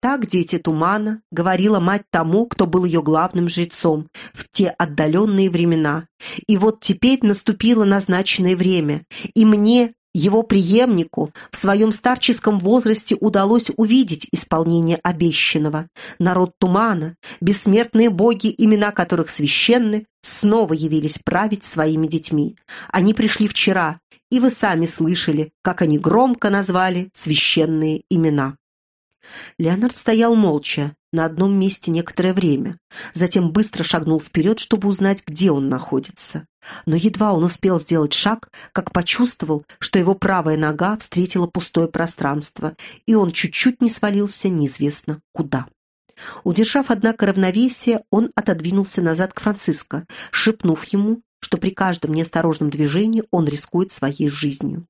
Так, дети тумана, говорила мать тому, кто был ее главным жрецом в те отдаленные времена. И вот теперь наступило назначенное время, и мне, его преемнику, в своем старческом возрасте удалось увидеть исполнение обещанного. Народ тумана, бессмертные боги, имена которых священны, снова явились править своими детьми. Они пришли вчера, и вы сами слышали, как они громко назвали священные имена. Леонард стоял молча, на одном месте некоторое время, затем быстро шагнул вперед, чтобы узнать, где он находится. Но едва он успел сделать шаг, как почувствовал, что его правая нога встретила пустое пространство, и он чуть-чуть не свалился неизвестно куда. Удержав, однако, равновесие, он отодвинулся назад к Франциско, шепнув ему, что при каждом неосторожном движении он рискует своей жизнью.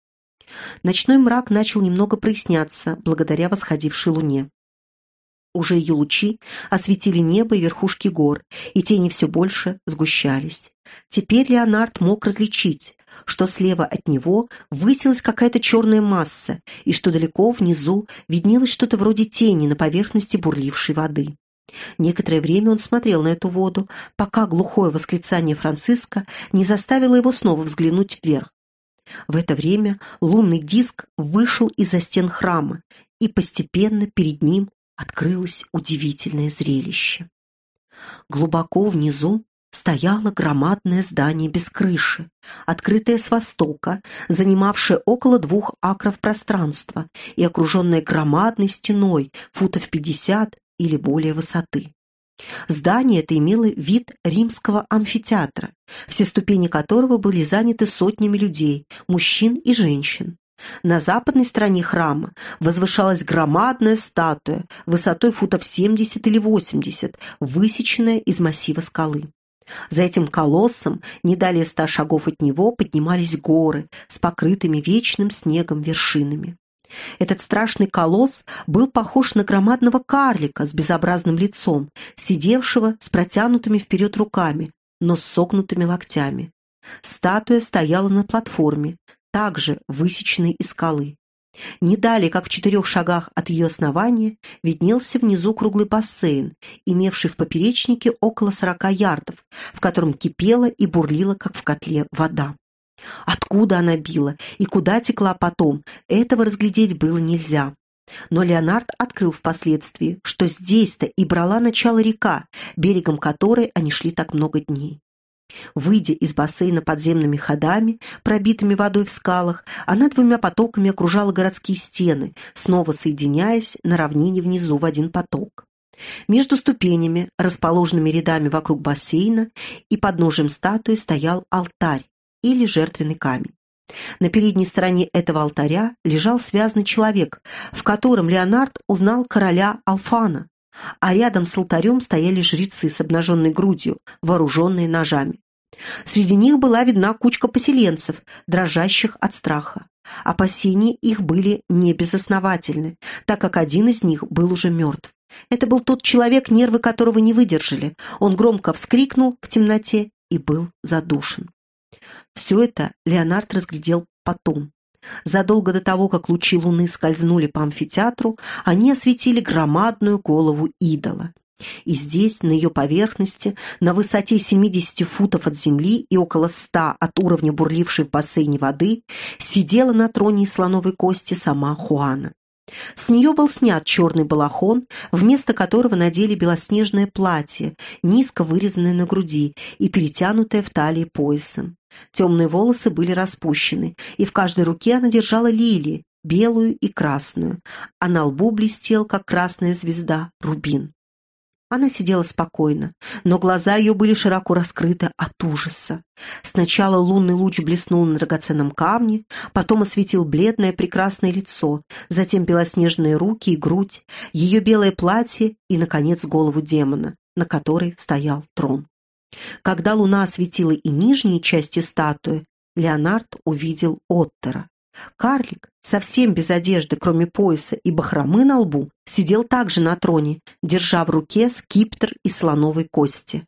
Ночной мрак начал немного проясняться благодаря восходившей луне. Уже ее лучи осветили небо и верхушки гор, и тени все больше сгущались. Теперь Леонард мог различить, что слева от него высилась какая-то черная масса, и что далеко внизу виднелось что-то вроде тени на поверхности бурлившей воды. Некоторое время он смотрел на эту воду, пока глухое восклицание Франциска не заставило его снова взглянуть вверх. В это время лунный диск вышел из-за стен храма, и постепенно перед ним открылось удивительное зрелище. Глубоко внизу стояло громадное здание без крыши, открытое с востока, занимавшее около двух акров пространства и окруженное громадной стеной футов пятьдесят или более высоты. Здание это имело вид римского амфитеатра, все ступени которого были заняты сотнями людей, мужчин и женщин. На западной стороне храма возвышалась громадная статуя высотой футов 70 или 80, высеченная из массива скалы. За этим колоссом, не далее ста шагов от него, поднимались горы с покрытыми вечным снегом вершинами. Этот страшный колосс был похож на громадного карлика с безобразным лицом, сидевшего с протянутыми вперед руками, но с согнутыми локтями. Статуя стояла на платформе, также высеченной из скалы. Не далее, как в четырех шагах от ее основания, виднелся внизу круглый бассейн, имевший в поперечнике около сорока ярдов, в котором кипела и бурлила, как в котле, вода. Откуда она била и куда текла потом, этого разглядеть было нельзя. Но Леонард открыл впоследствии, что здесь-то и брала начало река, берегом которой они шли так много дней. Выйдя из бассейна подземными ходами, пробитыми водой в скалах, она двумя потоками окружала городские стены, снова соединяясь на равнине внизу в один поток. Между ступенями, расположенными рядами вокруг бассейна, и подножием статуи стоял алтарь или жертвенный камень. На передней стороне этого алтаря лежал связанный человек, в котором Леонард узнал короля Алфана, а рядом с алтарем стояли жрецы с обнаженной грудью, вооруженные ножами. Среди них была видна кучка поселенцев, дрожащих от страха. Опасения их были небезосновательны, так как один из них был уже мертв. Это был тот человек, нервы которого не выдержали. Он громко вскрикнул в темноте и был задушен. Все это Леонард разглядел потом. Задолго до того, как лучи луны скользнули по амфитеатру, они осветили громадную голову идола. И здесь, на ее поверхности, на высоте 70 футов от земли и около 100 от уровня бурлившей в бассейне воды, сидела на троне из слоновой кости сама Хуана. С нее был снят черный балахон, вместо которого надели белоснежное платье, низко вырезанное на груди и перетянутое в талии поясом. Темные волосы были распущены, и в каждой руке она держала лилии, белую и красную, а на лбу блестел, как красная звезда, рубин. Она сидела спокойно, но глаза ее были широко раскрыты от ужаса. Сначала лунный луч блеснул на драгоценном камне, потом осветил бледное прекрасное лицо, затем белоснежные руки и грудь, ее белое платье и, наконец, голову демона, на которой стоял трон. Когда луна осветила и нижние части статуи, Леонард увидел Оттера. Карлик, совсем без одежды, кроме пояса и бахромы на лбу, сидел также на троне, держа в руке скиптер из слоновой кости.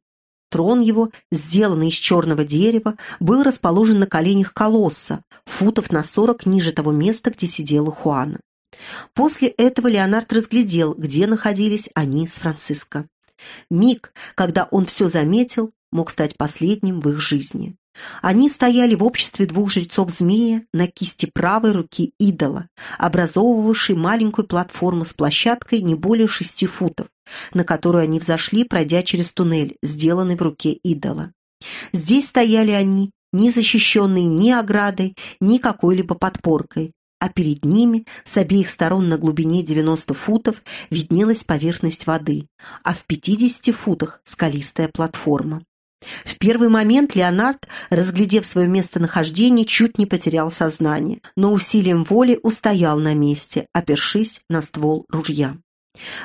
Трон его, сделанный из черного дерева, был расположен на коленях колосса, футов на сорок ниже того места, где сидела Хуана. После этого Леонард разглядел, где находились они с Франциско. Миг, когда он все заметил, мог стать последним в их жизни. Они стояли в обществе двух жрецов-змея на кисти правой руки идола, образовывавшей маленькую платформу с площадкой не более шести футов, на которую они взошли, пройдя через туннель, сделанный в руке идола. Здесь стояли они, не защищенные ни оградой, ни какой-либо подпоркой, а перед ними, с обеих сторон на глубине 90 футов, виднелась поверхность воды, а в 50 футах скалистая платформа. В первый момент Леонард, разглядев свое местонахождение, чуть не потерял сознание, но усилием воли устоял на месте, опершись на ствол ружья.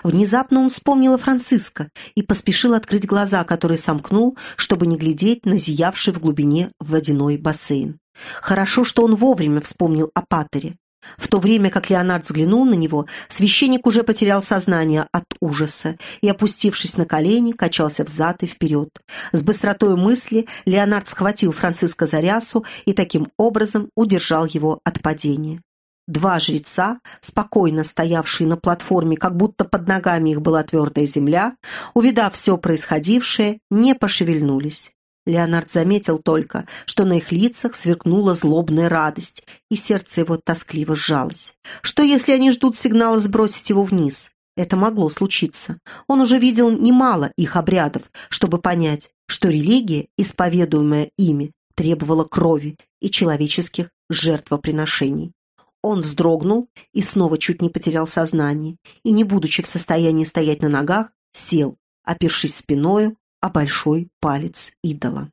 Внезапно он вспомнил о Франциско и поспешил открыть глаза, которые сомкнул, чтобы не глядеть на зиявший в глубине водяной бассейн. Хорошо, что он вовремя вспомнил о Патере. В то время как Леонард взглянул на него, священник уже потерял сознание от ужаса и, опустившись на колени, качался взад и вперед. С быстротой мысли Леонард схватил Франциска за рясу и таким образом удержал его от падения. Два жреца, спокойно стоявшие на платформе, как будто под ногами их была твердая земля, увидав все происходившее, не пошевельнулись. Леонард заметил только, что на их лицах сверкнула злобная радость, и сердце его тоскливо сжалось. Что, если они ждут сигнала сбросить его вниз? Это могло случиться. Он уже видел немало их обрядов, чтобы понять, что религия, исповедуемая ими, требовала крови и человеческих жертвоприношений. Он вздрогнул и снова чуть не потерял сознание, и, не будучи в состоянии стоять на ногах, сел, опершись спиною а большой палец идола.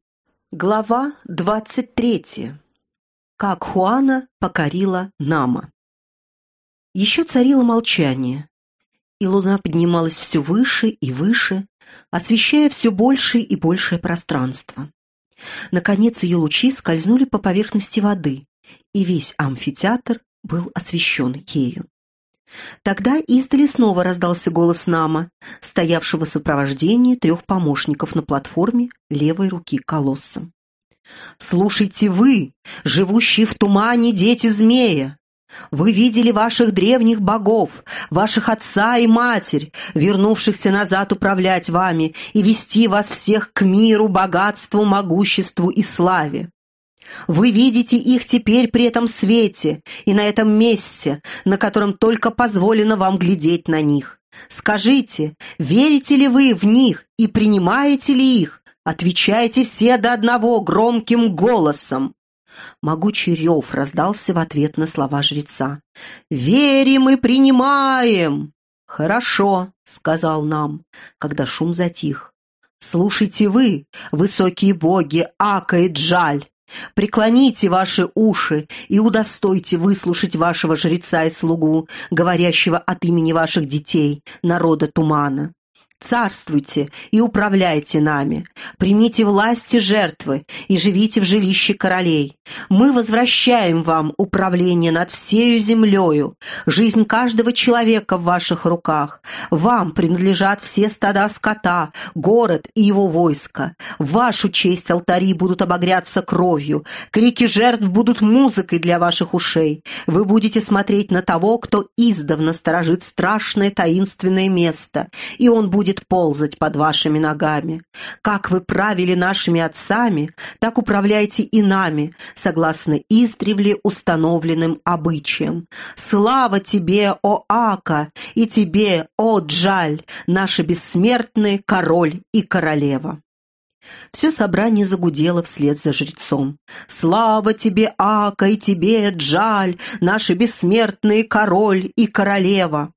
Глава двадцать третья. Как Хуана покорила Нама. Еще царило молчание, и луна поднималась все выше и выше, освещая все большее и большее пространство. Наконец ее лучи скользнули по поверхности воды, и весь амфитеатр был освещен ею. Тогда издали снова раздался голос Нама, стоявшего в сопровождении трех помощников на платформе левой руки колосса. «Слушайте вы, живущие в тумане дети змея! Вы видели ваших древних богов, ваших отца и матерь, вернувшихся назад управлять вами и вести вас всех к миру, богатству, могуществу и славе. Вы видите их теперь при этом свете и на этом месте, на котором только позволено вам глядеть на них. Скажите, верите ли вы в них и принимаете ли их? Отвечайте все до одного громким голосом. Могучий рев раздался в ответ на слова жреца. «Верим и принимаем!» «Хорошо», — сказал нам, когда шум затих. «Слушайте вы, высокие боги Ака и Джаль, Преклоните ваши уши и удостойте выслушать вашего жреца и слугу, говорящего от имени ваших детей, народа тумана. Царствуйте и управляйте нами, примите власти жертвы и живите в жилище королей. Мы возвращаем вам управление над всею землею, жизнь каждого человека в ваших руках. Вам принадлежат все стада скота, город и его войско. В вашу честь алтари будут обогряться кровью, крики жертв будут музыкой для ваших ушей. Вы будете смотреть на того, кто издавна сторожит страшное таинственное место, и он будет ползать под вашими ногами. Как вы правили нашими отцами, так управляйте и нами, согласно издревле установленным обычаям. Слава тебе, о Ака, и тебе, о Джаль, наши бессмертные король и королева. Все собрание загудело вслед за жрецом. «Слава тебе, Ака, и тебе, Джаль, наши бессмертные король и королева!»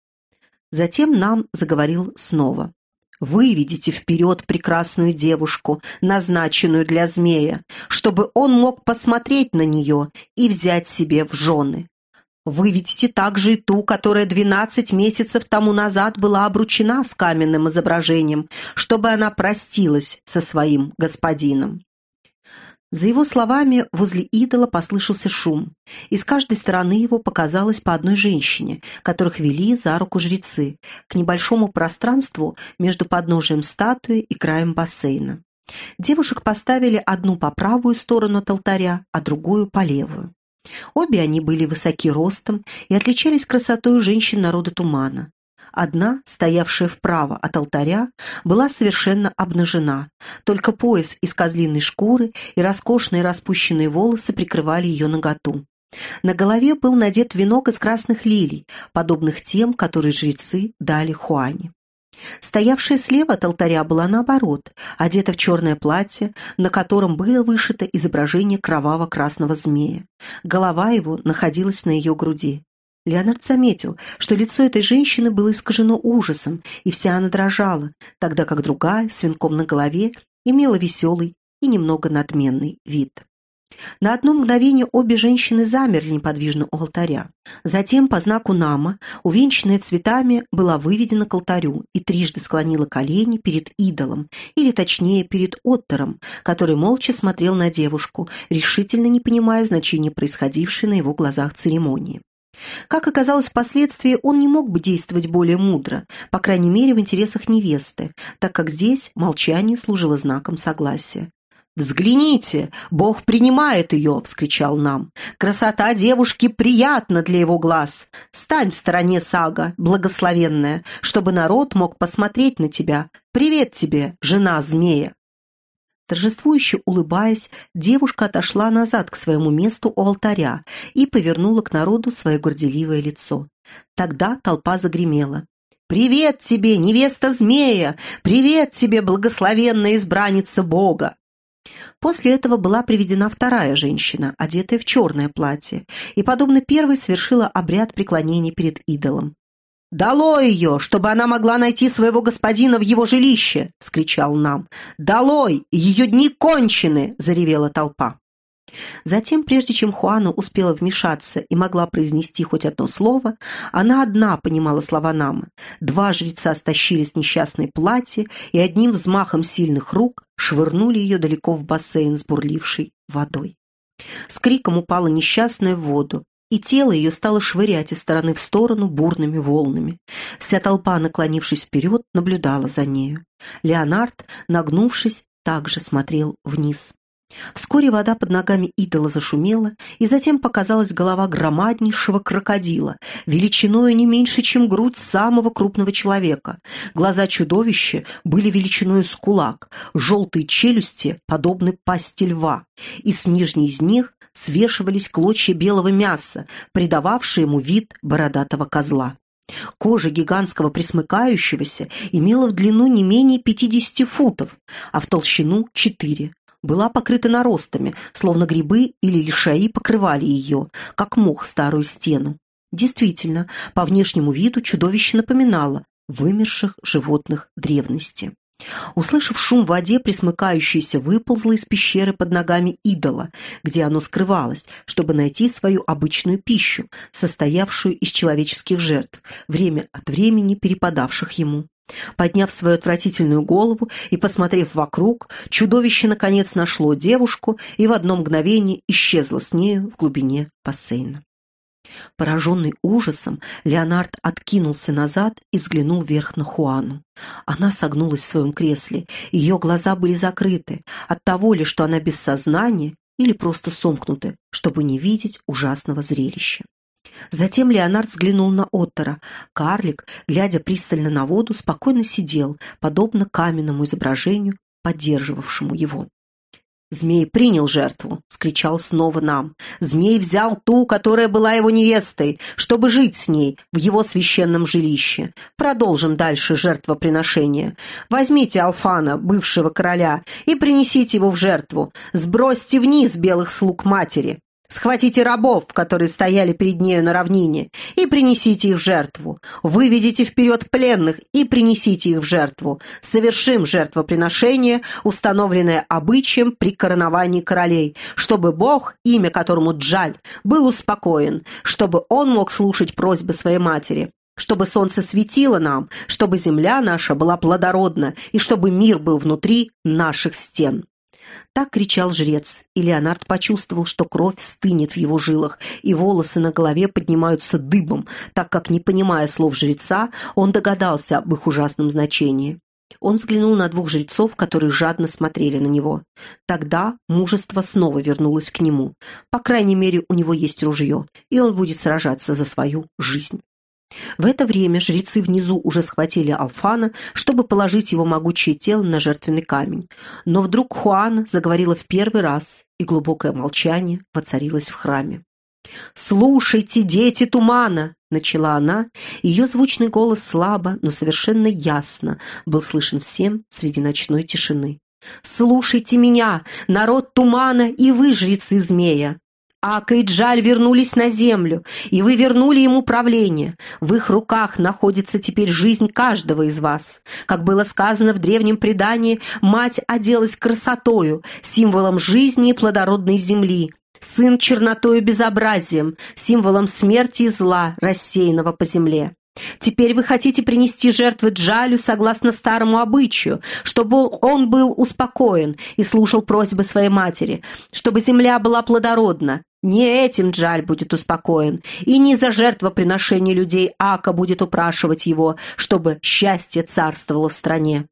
Затем нам заговорил снова. Выведите вперед прекрасную девушку, назначенную для змея, чтобы он мог посмотреть на нее и взять себе в жены. Выведите также и ту, которая двенадцать месяцев тому назад была обручена с каменным изображением, чтобы она простилась со своим господином. За его словами возле идола послышался шум, и с каждой стороны его показалось по одной женщине, которых вели за руку жрецы, к небольшому пространству между подножием статуи и краем бассейна. Девушек поставили одну по правую сторону от алтаря, а другую по левую. Обе они были высоки ростом и отличались красотой женщин народа тумана. Одна, стоявшая вправо от алтаря, была совершенно обнажена, только пояс из козлиной шкуры и роскошные распущенные волосы прикрывали ее наготу. На голове был надет венок из красных лилий, подобных тем, которые жрецы дали Хуане. Стоявшая слева от алтаря была наоборот, одета в черное платье, на котором было вышито изображение кроваво-красного змея. Голова его находилась на ее груди. Леонард заметил, что лицо этой женщины было искажено ужасом, и вся она дрожала, тогда как другая, с венком на голове, имела веселый и немного надменный вид. На одно мгновение обе женщины замерли неподвижно у алтаря. Затем, по знаку Нама, увенчанная цветами, была выведена к алтарю и трижды склонила колени перед идолом, или точнее перед Оттером, который молча смотрел на девушку, решительно не понимая значения происходившей на его глазах церемонии. Как оказалось впоследствии, он не мог бы действовать более мудро, по крайней мере в интересах невесты, так как здесь молчание служило знаком согласия. «Взгляните! Бог принимает ее!» — вскричал нам. «Красота девушки приятна для его глаз! Стань в стороне, Сага, благословенная, чтобы народ мог посмотреть на тебя. Привет тебе, жена змея!» Торжествующе улыбаясь, девушка отошла назад к своему месту у алтаря и повернула к народу свое горделивое лицо. Тогда толпа загремела. «Привет тебе, невеста змея! Привет тебе, благословенная избранница Бога!» После этого была приведена вторая женщина, одетая в черное платье, и, подобно первой, совершила обряд преклонения перед идолом. «Дало ее, чтобы она могла найти своего господина в его жилище!» — вскричал нам. «Долой! Ее дни кончены!» — заревела толпа. Затем, прежде чем Хуана успела вмешаться и могла произнести хоть одно слово, она одна понимала слова Намы. Два жреца стащили с несчастной платье и одним взмахом сильных рук швырнули ее далеко в бассейн с бурлившей водой. С криком упала несчастная в воду, и тело ее стало швырять из стороны в сторону бурными волнами. Вся толпа, наклонившись вперед, наблюдала за нею. Леонард, нагнувшись, также смотрел вниз. Вскоре вода под ногами идола зашумела, и затем показалась голова громаднейшего крокодила, величиною не меньше, чем грудь самого крупного человека. Глаза чудовища были величиной с кулак, желтые челюсти подобны пасти льва, и с нижней из них свешивались клочья белого мяса, придававшие ему вид бородатого козла. Кожа гигантского присмыкающегося имела в длину не менее 50 футов, а в толщину 4 была покрыта наростами, словно грибы или лишаи покрывали ее, как мох старую стену. Действительно, по внешнему виду чудовище напоминало вымерших животных древности. Услышав шум в воде, присмыкающееся выползло из пещеры под ногами идола, где оно скрывалось, чтобы найти свою обычную пищу, состоявшую из человеческих жертв, время от времени перепадавших ему. Подняв свою отвратительную голову и посмотрев вокруг, чудовище наконец нашло девушку и в одно мгновение исчезло с нею в глубине бассейна. Пораженный ужасом, Леонард откинулся назад и взглянул вверх на Хуану. Она согнулась в своем кресле, ее глаза были закрыты, от того ли, что она без сознания, или просто сомкнуты, чтобы не видеть ужасного зрелища. Затем Леонард взглянул на Оттера. Карлик, глядя пристально на воду, спокойно сидел, подобно каменному изображению, поддерживавшему его. «Змей принял жертву!» — скричал снова нам. «Змей взял ту, которая была его невестой, чтобы жить с ней в его священном жилище. Продолжим дальше жертвоприношение. Возьмите Алфана, бывшего короля, и принесите его в жертву. Сбросьте вниз белых слуг матери. Схватите рабов, которые стояли перед нею на равнине, и принесите их в жертву. Выведите вперед пленных и принесите их в жертву. Совершим жертвоприношение, установленное обычаем при короновании королей, чтобы Бог, имя которому Джаль, был успокоен, чтобы он мог слушать просьбы своей матери, чтобы солнце светило нам, чтобы земля наша была плодородна и чтобы мир был внутри наших стен. Так кричал жрец, и Леонард почувствовал, что кровь стынет в его жилах, и волосы на голове поднимаются дыбом, так как, не понимая слов жреца, он догадался об их ужасном значении. Он взглянул на двух жрецов, которые жадно смотрели на него. Тогда мужество снова вернулось к нему. По крайней мере, у него есть ружье, и он будет сражаться за свою жизнь. В это время жрецы внизу уже схватили Алфана, чтобы положить его могучее тело на жертвенный камень. Но вдруг Хуана заговорила в первый раз, и глубокое молчание воцарилось в храме. «Слушайте, дети тумана!» — начала она. Ее звучный голос слабо, но совершенно ясно был слышен всем среди ночной тишины. «Слушайте меня, народ тумана и вы, жрецы змея! Ака и Джаль вернулись на землю, и вы вернули ему правление. В их руках находится теперь жизнь каждого из вас. Как было сказано в древнем предании, мать оделась красотою, символом жизни и плодородной земли. Сын чернотою безобразием, символом смерти и зла, рассеянного по земле. Теперь вы хотите принести жертвы Джалю согласно старому обычаю, чтобы он был успокоен и слушал просьбы своей матери, чтобы земля была плодородна. Не этим Джаль будет успокоен, и не за жертвоприношение людей Ака будет упрашивать его, чтобы счастье царствовало в стране.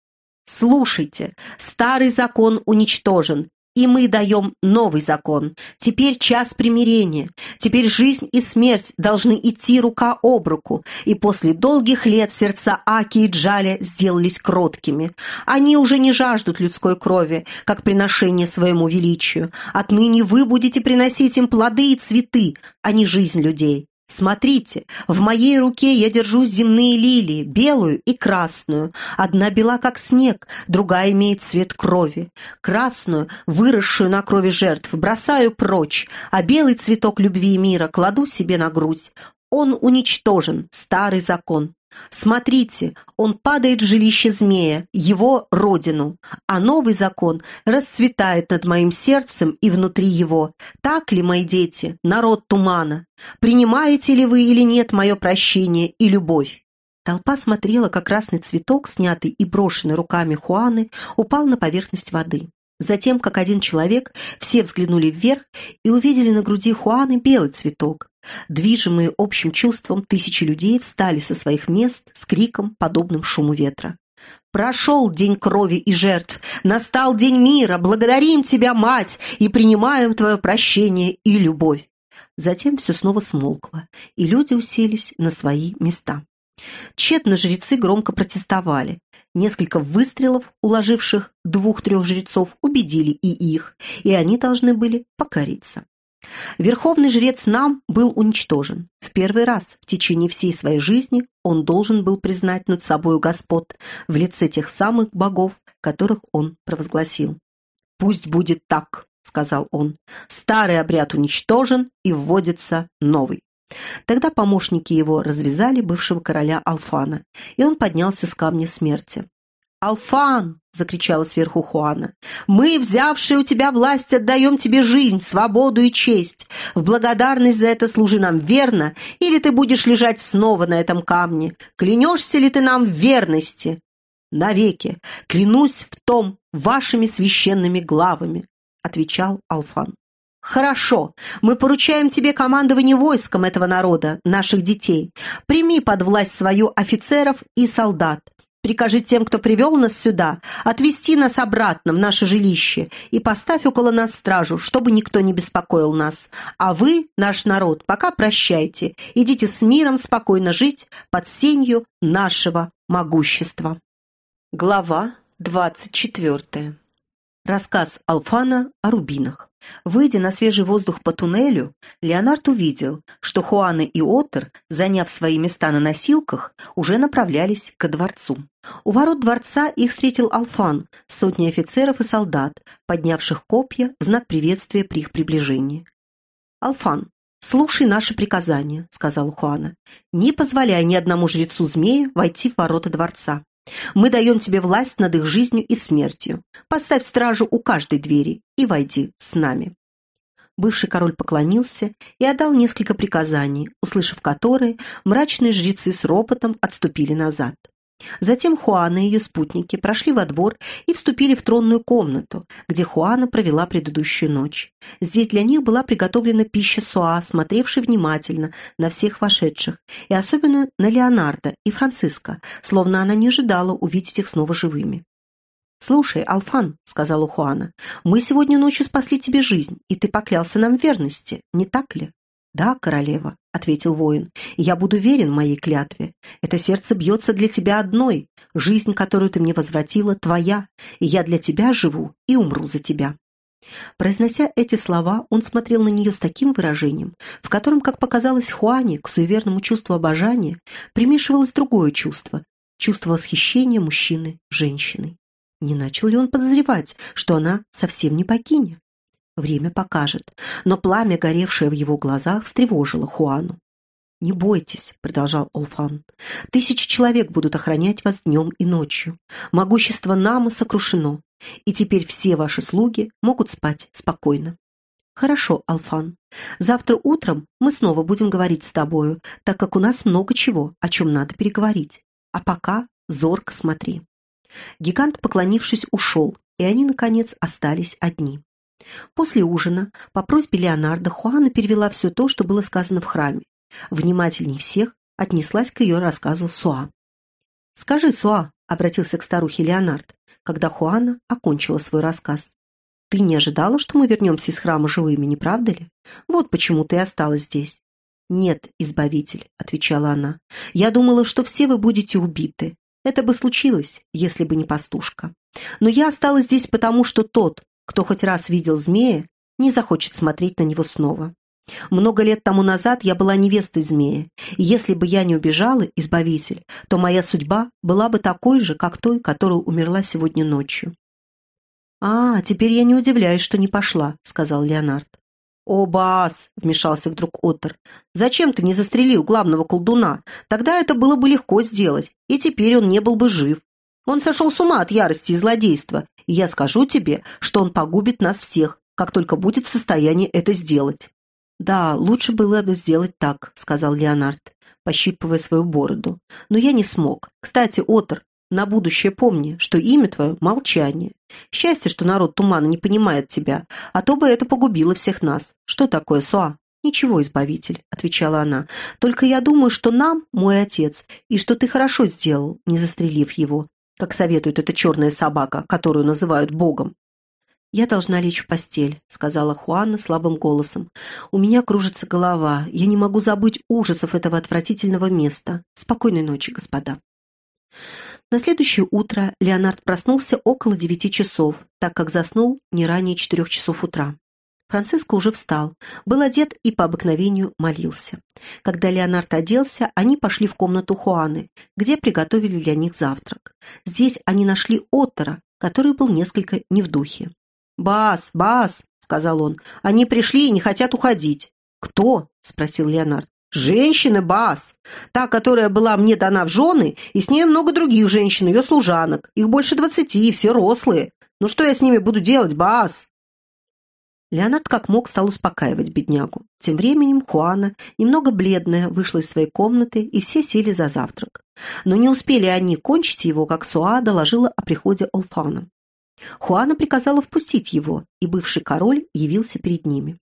Слушайте, старый закон уничтожен, и мы даем новый закон. Теперь час примирения. Теперь жизнь и смерть должны идти рука об руку. И после долгих лет сердца Аки и Джаля сделались кроткими. Они уже не жаждут людской крови, как приношение своему величию. Отныне вы будете приносить им плоды и цветы, а не жизнь людей. Смотрите, в моей руке я держу земные лилии, белую и красную. Одна бела, как снег, другая имеет цвет крови. Красную, выросшую на крови жертв, бросаю прочь, а белый цветок любви и мира кладу себе на грудь. Он уничтожен, старый закон. Смотрите, он падает в жилище змея, его родину, а новый закон расцветает над моим сердцем и внутри его. Так ли, мои дети, народ тумана? Принимаете ли вы или нет мое прощение и любовь? Толпа смотрела, как красный цветок, снятый и брошенный руками Хуаны, упал на поверхность воды. Затем, как один человек, все взглянули вверх и увидели на груди Хуаны белый цветок. Движимые общим чувством, тысячи людей встали со своих мест с криком, подобным шуму ветра. «Прошел день крови и жертв, настал день мира, благодарим тебя, мать, и принимаем твое прощение и любовь». Затем все снова смолкло, и люди уселись на свои места. Тщетно жрецы громко протестовали. Несколько выстрелов, уложивших двух-трех жрецов, убедили и их, и они должны были покориться. Верховный жрец Нам был уничтожен. В первый раз в течение всей своей жизни он должен был признать над собою господ в лице тех самых богов, которых он провозгласил. «Пусть будет так», — сказал он. «Старый обряд уничтожен и вводится новый». Тогда помощники его развязали бывшего короля Алфана, и он поднялся с камня смерти. «Алфан!» — закричала сверху Хуана. «Мы, взявшие у тебя власть, отдаем тебе жизнь, свободу и честь. В благодарность за это служи нам верно, или ты будешь лежать снова на этом камне. Клянешься ли ты нам в верности?» «Навеки! Клянусь в том вашими священными главами!» — отвечал Алфан. «Хорошо, мы поручаем тебе командование войском этого народа, наших детей. Прими под власть свою офицеров и солдат. Прикажи тем, кто привел нас сюда, отвести нас обратно в наше жилище и поставь около нас стражу, чтобы никто не беспокоил нас. А вы, наш народ, пока прощайте. Идите с миром спокойно жить под сенью нашего могущества». Глава двадцать четвертая. Рассказ Алфана о рубинах. Выйдя на свежий воздух по туннелю, Леонард увидел, что Хуана и Оттер, заняв свои места на носилках, уже направлялись ко дворцу. У ворот дворца их встретил Алфан, сотни офицеров и солдат, поднявших копья в знак приветствия при их приближении. «Алфан, слушай наши приказания», — сказал Хуана. «Не позволяй ни одному жрецу змея войти в ворота дворца. Мы даем тебе власть над их жизнью и смертью. Поставь стражу у каждой двери и войди с нами». Бывший король поклонился и отдал несколько приказаний, услышав которые, мрачные жрецы с ропотом отступили назад. Затем Хуана и ее спутники прошли во двор и вступили в тронную комнату, где Хуана провела предыдущую ночь. Здесь для них была приготовлена пища Суа, смотревшей внимательно на всех вошедших, и особенно на Леонардо и Франциско, словно она не ожидала увидеть их снова живыми. «Слушай, Алфан», — сказала Хуана, — «мы сегодня ночью спасли тебе жизнь, и ты поклялся нам в верности, не так ли?» «Да, королева», — ответил воин, — «я буду верен моей клятве. Это сердце бьется для тебя одной. Жизнь, которую ты мне возвратила, твоя, и я для тебя живу и умру за тебя». Произнося эти слова, он смотрел на нее с таким выражением, в котором, как показалось Хуане, к суеверному чувству обожания, примешивалось другое чувство — чувство восхищения мужчины женщиной. Не начал ли он подозревать, что она совсем не богиня? Время покажет, но пламя, горевшее в его глазах, встревожило Хуану. «Не бойтесь», — продолжал Олфан. «Тысячи человек будут охранять вас днем и ночью. Могущество Нама сокрушено, и теперь все ваши слуги могут спать спокойно». «Хорошо, Алфан. Завтра утром мы снова будем говорить с тобою, так как у нас много чего, о чем надо переговорить. А пока зорко смотри». Гигант, поклонившись, ушел, и они, наконец, остались одни. После ужина, по просьбе Леонардо, Хуана перевела все то, что было сказано в храме. Внимательней всех отнеслась к ее рассказу Суа. «Скажи, Суа», — обратился к старухе Леонард, когда Хуана окончила свой рассказ. «Ты не ожидала, что мы вернемся из храма живыми, не правда ли? Вот почему ты осталась здесь». «Нет, Избавитель», — отвечала она, — «я думала, что все вы будете убиты. Это бы случилось, если бы не пастушка. Но я осталась здесь потому, что тот, кто хоть раз видел змея, не захочет смотреть на него снова. Много лет тому назад я была невестой змея, и если бы я не убежала, избавитель, то моя судьба была бы такой же, как той, которая умерла сегодня ночью. «А, теперь я не удивляюсь, что не пошла», — сказал Леонард. «О, Бас!» — вмешался вдруг Оттер. «Зачем ты не застрелил главного колдуна? Тогда это было бы легко сделать, и теперь он не был бы жив. Он сошел с ума от ярости и злодейства, и я скажу тебе, что он погубит нас всех, как только будет в состоянии это сделать». «Да, лучше было бы сделать так», — сказал Леонард, пощипывая свою бороду. «Но я не смог. Кстати, Отор, на будущее помни, что имя твое — молчание. Счастье, что народ тумана не понимает тебя, а то бы это погубило всех нас. Что такое Суа?» «Ничего, избавитель», — отвечала она. «Только я думаю, что нам, мой отец, и что ты хорошо сделал, не застрелив его как советует эта черная собака, которую называют Богом. «Я должна лечь в постель», — сказала Хуана слабым голосом. «У меня кружится голова. Я не могу забыть ужасов этого отвратительного места. Спокойной ночи, господа». На следующее утро Леонард проснулся около девяти часов, так как заснул не ранее четырех часов утра. Франциско уже встал, был одет и по обыкновению молился. Когда Леонард оделся, они пошли в комнату Хуаны, где приготовили для них завтрак. Здесь они нашли Оттера, который был несколько не в духе. «Бас, Бас!» — сказал он. «Они пришли и не хотят уходить». «Кто?» — спросил Леонард. «Женщины, Бас! Та, которая была мне дана в жены, и с ней много других женщин, ее служанок. Их больше двадцати, все рослые. Ну что я с ними буду делать, Бас?» Леонард как мог стал успокаивать беднягу. Тем временем Хуана, немного бледная, вышла из своей комнаты, и все сели за завтрак. Но не успели они кончить его, как Суа доложила о приходе Олфана. Хуана приказала впустить его, и бывший король явился перед ними.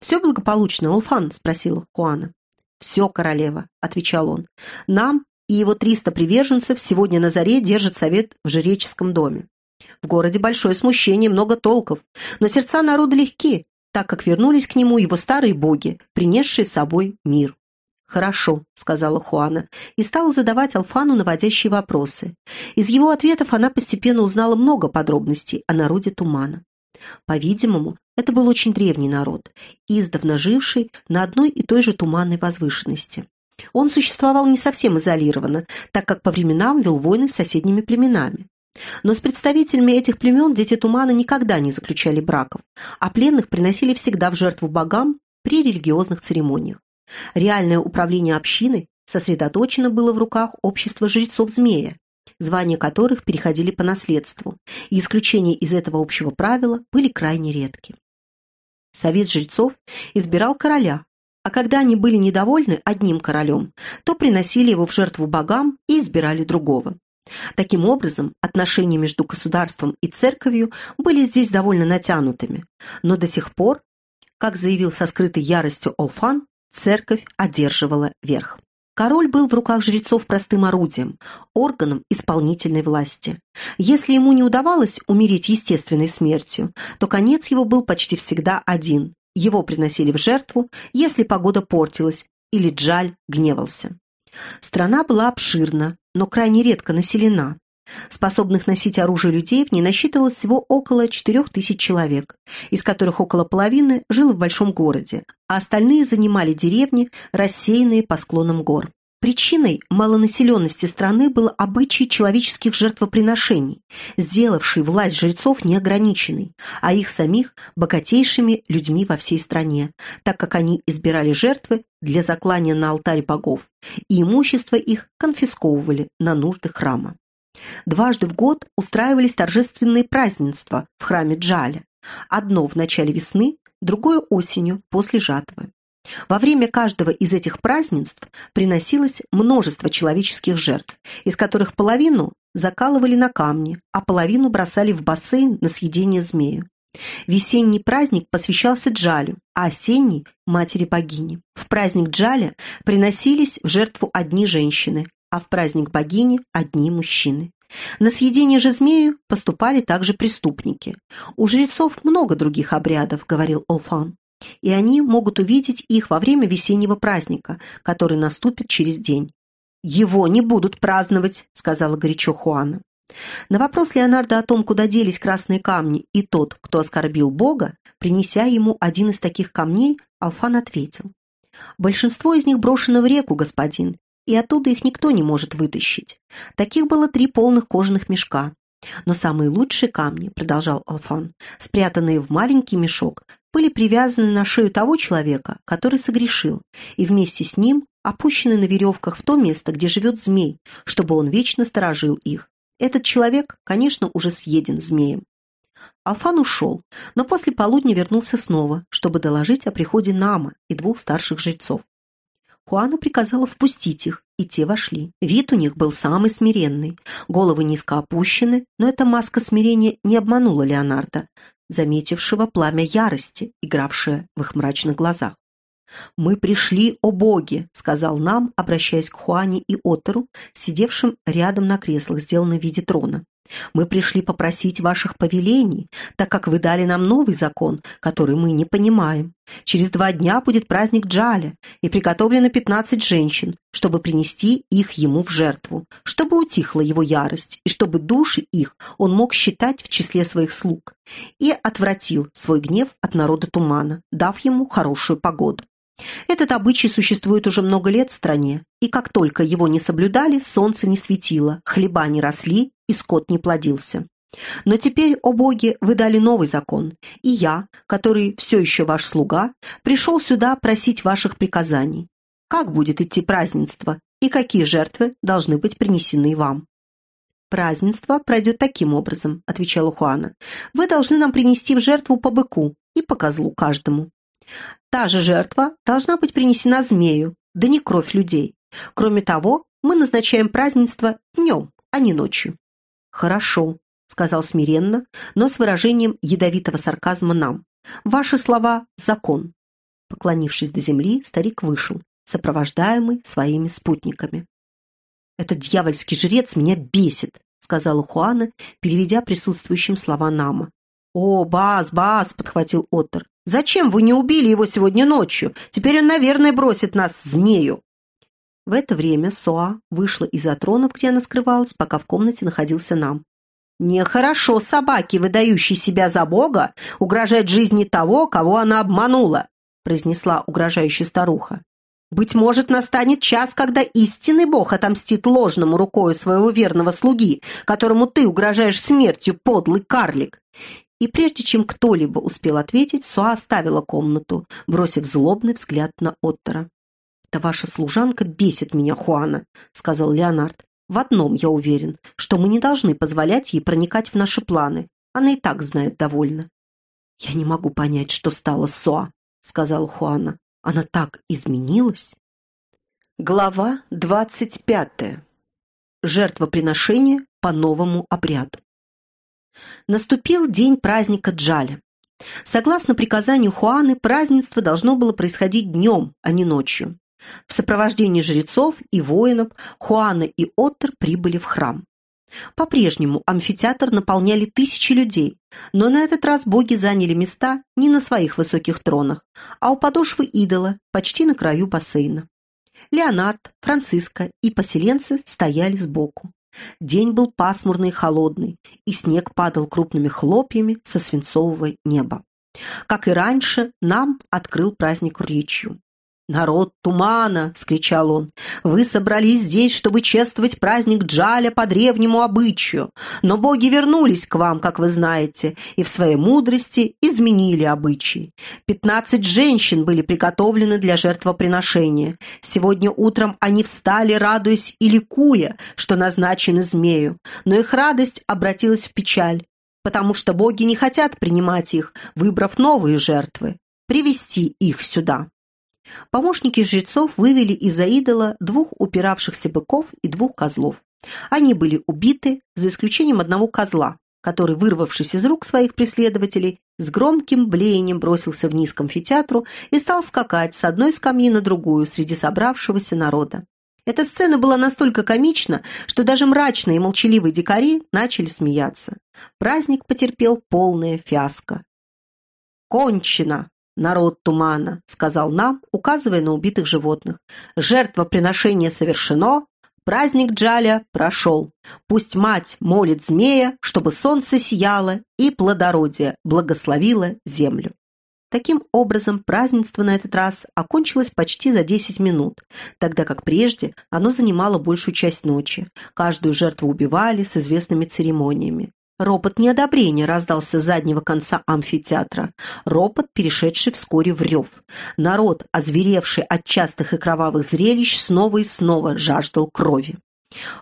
«Все благополучно, Олфан?» – спросила Хуана. «Все, королева», – отвечал он. «Нам и его триста приверженцев сегодня на заре держат совет в жреческом доме. В городе большое смущение, много толков, но сердца народа легки, так как вернулись к нему его старые боги, принесшие с собой мир. «Хорошо», — сказала Хуана, и стала задавать Алфану наводящие вопросы. Из его ответов она постепенно узнала много подробностей о народе Тумана. По-видимому, это был очень древний народ, издавна живший на одной и той же туманной возвышенности. Он существовал не совсем изолированно, так как по временам вел войны с соседними племенами. Но с представителями этих племен дети Тумана никогда не заключали браков, а пленных приносили всегда в жертву богам при религиозных церемониях. Реальное управление общиной сосредоточено было в руках общества жрецов змея, звания которых переходили по наследству, и исключения из этого общего правила были крайне редки. Совет жрецов избирал короля, А когда они были недовольны одним королем, то приносили его в жертву богам и избирали другого. Таким образом, отношения между государством и церковью были здесь довольно натянутыми, но до сих пор, как заявил со скрытой яростью Олфан, церковь одерживала верх. Король был в руках жрецов простым орудием, органом исполнительной власти. Если ему не удавалось умереть естественной смертью, то конец его был почти всегда один. Его приносили в жертву, если погода портилась или Джаль гневался. Страна была обширна, но крайне редко населена. Способных носить оружие людей в ней насчитывалось всего около 4000 человек, из которых около половины жило в большом городе, а остальные занимали деревни, рассеянные по склонам гор. Причиной малонаселенности страны был обычай человеческих жертвоприношений, сделавший власть жрецов неограниченной, а их самих богатейшими людьми во всей стране, так как они избирали жертвы для заклания на алтарь богов, и имущество их конфисковывали на нужды храма. Дважды в год устраивались торжественные празднества в храме Джаля. Одно в начале весны, другое осенью, после жатвы. Во время каждого из этих празднеств приносилось множество человеческих жертв, из которых половину закалывали на камни, а половину бросали в бассейн на съедение змею. Весенний праздник посвящался Джалю, а осенний – матери богини. В праздник Джаля приносились в жертву одни женщины, а в праздник богини – одни мужчины. На съедение же змею поступали также преступники. У жрецов много других обрядов, говорил Олфан, и они могут увидеть их во время весеннего праздника, который наступит через день. «Его не будут праздновать», — сказала горячо Хуана. На вопрос Леонардо о том, куда делись красные камни, и тот, кто оскорбил Бога, принеся ему один из таких камней, Алфан ответил. «Большинство из них брошено в реку, господин, и оттуда их никто не может вытащить. Таких было три полных кожаных мешка. Но самые лучшие камни, продолжал Алфан, спрятанные в маленький мешок, были привязаны на шею того человека, который согрешил, и вместе с ним опущены на веревках в то место, где живет змей, чтобы он вечно сторожил их. Этот человек, конечно, уже съеден змеем. Алфан ушел, но после полудня вернулся снова, чтобы доложить о приходе Нама и двух старших жрецов. Хуана приказала впустить их, и те вошли. Вид у них был самый смиренный, головы низко опущены, но эта маска смирения не обманула Леонардо, заметившего пламя ярости, игравшее в их мрачных глазах. «Мы пришли, о боги!» — сказал нам, обращаясь к Хуане и Оттеру, сидевшим рядом на креслах, сделанном в виде трона. Мы пришли попросить ваших повелений, так как вы дали нам новый закон, который мы не понимаем. Через два дня будет праздник Джаля, и приготовлено пятнадцать женщин, чтобы принести их ему в жертву, чтобы утихла его ярость, и чтобы души их он мог считать в числе своих слуг, и отвратил свой гнев от народа тумана, дав ему хорошую погоду. Этот обычай существует уже много лет в стране, и как только его не соблюдали, солнце не светило, хлеба не росли и скот не плодился. Но теперь, о боги, вы дали новый закон, и я, который все еще ваш слуга, пришел сюда просить ваших приказаний. Как будет идти празднество, и какие жертвы должны быть принесены вам? «Празднество пройдет таким образом», — отвечала Хуана. «Вы должны нам принести в жертву по быку и по козлу каждому. Та же жертва должна быть принесена змею, да не кровь людей. Кроме того, мы назначаем празднество днем, а не ночью. «Хорошо», — сказал смиренно, но с выражением ядовитого сарказма нам. «Ваши слова — закон». Поклонившись до земли, старик вышел, сопровождаемый своими спутниками. «Этот дьявольский жрец меня бесит», — сказала Хуана, переведя присутствующим слова Нама. «О, Бас, Бас!» — подхватил Оттер. Зачем вы не убили его сегодня ночью? Теперь он, наверное, бросит нас, змею». В это время Соа вышла из-за тронов, где она скрывалась, пока в комнате находился нам. «Нехорошо собаке, выдающей себя за Бога, угрожать жизни того, кого она обманула», произнесла угрожающая старуха. «Быть может, настанет час, когда истинный Бог отомстит ложному рукою своего верного слуги, которому ты угрожаешь смертью, подлый карлик. И прежде чем кто-либо успел ответить, Суа оставила комнату, бросив злобный взгляд на Оттера. «Да ваша служанка бесит меня, Хуана», — сказал Леонард. «В одном я уверен, что мы не должны позволять ей проникать в наши планы. Она и так знает довольно». «Я не могу понять, что стало с Суа», — сказал Хуана. Она так изменилась. Глава двадцать пятая. Жертвоприношение по новому обряду. Наступил день праздника Джаля. Согласно приказанию Хуаны, празднество должно было происходить днем, а не ночью. В сопровождении жрецов и воинов Хуана и Оттер прибыли в храм. По-прежнему амфитеатр наполняли тысячи людей, но на этот раз боги заняли места не на своих высоких тронах, а у подошвы идола, почти на краю бассейна. Леонард, Франциска и поселенцы стояли сбоку. День был пасмурный и холодный, и снег падал крупными хлопьями со свинцового неба. Как и раньше, нам открыл праздник речью. «Народ тумана!» — вскричал он. «Вы собрались здесь, чтобы чествовать праздник Джаля по древнему обычаю. Но боги вернулись к вам, как вы знаете, и в своей мудрости изменили обычаи. Пятнадцать женщин были приготовлены для жертвоприношения. Сегодня утром они встали, радуясь и ликуя, что назначены змею. Но их радость обратилась в печаль, потому что боги не хотят принимать их, выбрав новые жертвы. Привести их сюда». Помощники жрецов вывели из-за идола двух упиравшихся быков и двух козлов. Они были убиты, за исключением одного козла, который, вырвавшись из рук своих преследователей, с громким блеянием бросился вниз к амфитеатру и стал скакать с одной скамьи на другую среди собравшегося народа. Эта сцена была настолько комична, что даже мрачные и молчаливые дикари начали смеяться. Праздник потерпел полное фиаско. «Кончено!» «Народ тумана», — сказал нам, указывая на убитых животных. «Жертвоприношение совершено, праздник Джаля прошел. Пусть мать молит змея, чтобы солнце сияло и плодородие благословило землю». Таким образом, празднество на этот раз окончилось почти за 10 минут, тогда как прежде оно занимало большую часть ночи. Каждую жертву убивали с известными церемониями. Ропот неодобрения раздался с заднего конца амфитеатра. Ропот, перешедший вскоре в рев. Народ, озверевший от частых и кровавых зрелищ, снова и снова жаждал крови.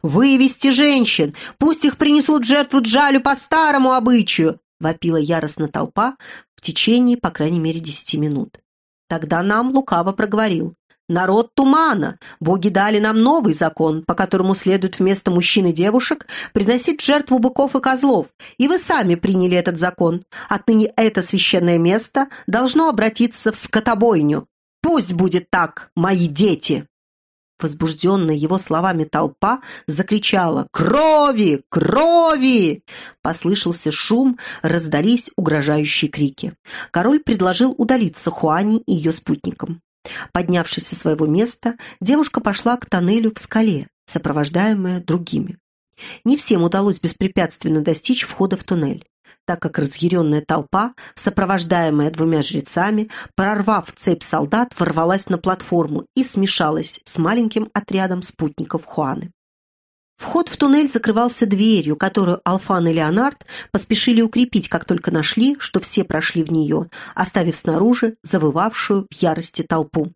«Вывести женщин! Пусть их принесут жертву Джалю по старому обычаю!» вопила яростно толпа в течение, по крайней мере, десяти минут. Тогда нам лукаво проговорил. Народ тумана. Боги дали нам новый закон, по которому следует вместо мужчин и девушек приносить жертву быков и козлов. И вы сами приняли этот закон. Отныне это священное место должно обратиться в скотобойню. Пусть будет так, мои дети!» Возбужденная его словами толпа закричала «Крови! Крови!» Послышался шум, раздались угрожающие крики. Король предложил удалиться Хуани и ее спутникам. Поднявшись со своего места, девушка пошла к тоннелю в скале, сопровождаемая другими. Не всем удалось беспрепятственно достичь входа в туннель, так как разъяренная толпа, сопровождаемая двумя жрецами, прорвав цепь солдат, ворвалась на платформу и смешалась с маленьким отрядом спутников Хуаны. Вход в туннель закрывался дверью, которую Алфан и Леонард поспешили укрепить, как только нашли, что все прошли в нее, оставив снаружи завывавшую в ярости толпу.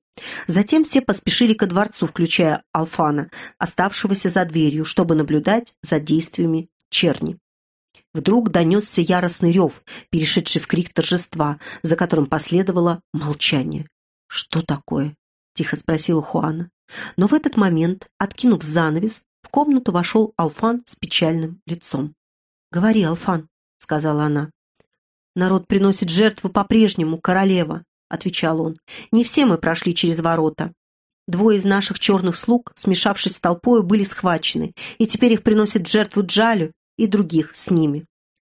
Затем все поспешили ко дворцу, включая Алфана, оставшегося за дверью, чтобы наблюдать за действиями черни. Вдруг донесся яростный рев, перешедший в крик торжества, за которым последовало молчание. «Что такое?» — тихо спросила Хуана. Но в этот момент, откинув занавес, в комнату вошел Алфан с печальным лицом. «Говори, Алфан», — сказала она. «Народ приносит жертву по-прежнему, королева», — отвечал он. «Не все мы прошли через ворота. Двое из наших черных слуг, смешавшись с толпой, были схвачены, и теперь их приносят жертву Джалю и других с ними».